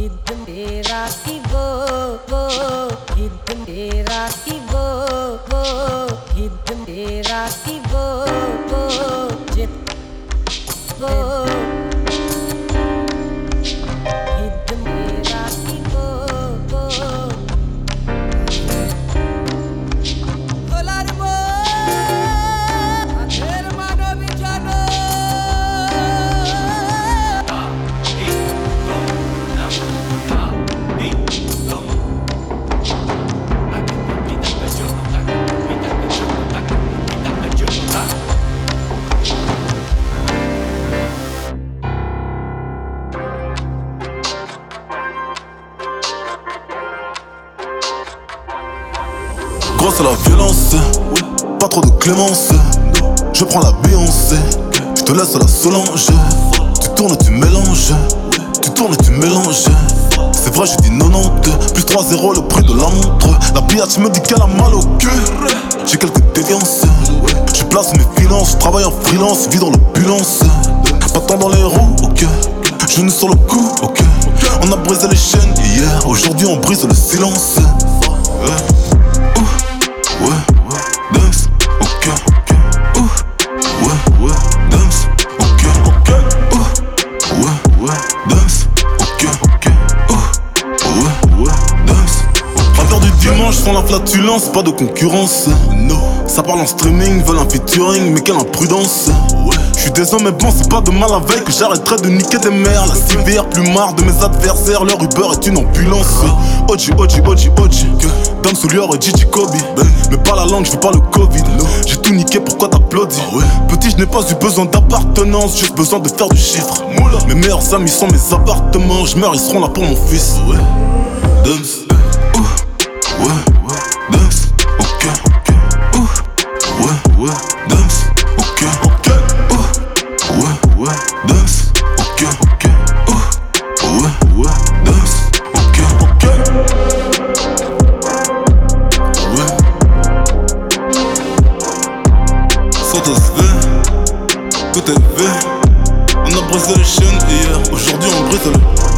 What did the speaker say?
हित मेरा की वो वो हित मेरा की वो वो हित मेरा की वो। La violence, pas trop de clémence. Je prends la Beyoncé, je te laisse la Solange. Tu tournes, tu mélanges, tu tournes, tu mélanges. C'est vrai, je dis 90, plus 3-0 le prix de la montre. La me dit qu'elle a mal au cul. J'ai quelques déviances, je place mes finances, travaille en freelance, vis dans l'opulence. Pas tant dans les roues, ok. Je ne sur le coup, ok. On a brisé les chaînes hier, aujourd'hui on brise le silence. Ouais, dance, ok, ok. Ouh, ouais, ouais, dance. ok. Rappeur du dimanche sans la flatulence, pas de concurrence. No. Ça parle en streaming, veulent un featuring, mais quelle imprudence. Ouais. Je suis désolé, mais bon, c'est pas de mal avec que j'arrêterai de niquer des mères. La civière, plus marre de mes adversaires, leur Uber est une ambulance. Oji, Oji, Oji, Oji. Dame Soulior et Gigi Kobe. Mais pas la langue, je veux pas le Covid. Tout niqué, pourquoi t'applaudis? Petit, je n'ai pas eu besoin d'appartenance, juste besoin de faire du chiffre. Mes meilleurs amis sont mes appartements, je meurs, ils seront là pour mon fils. Ouais, tout est V. On a brisé les chaînes hier, aujourd'hui on brise le.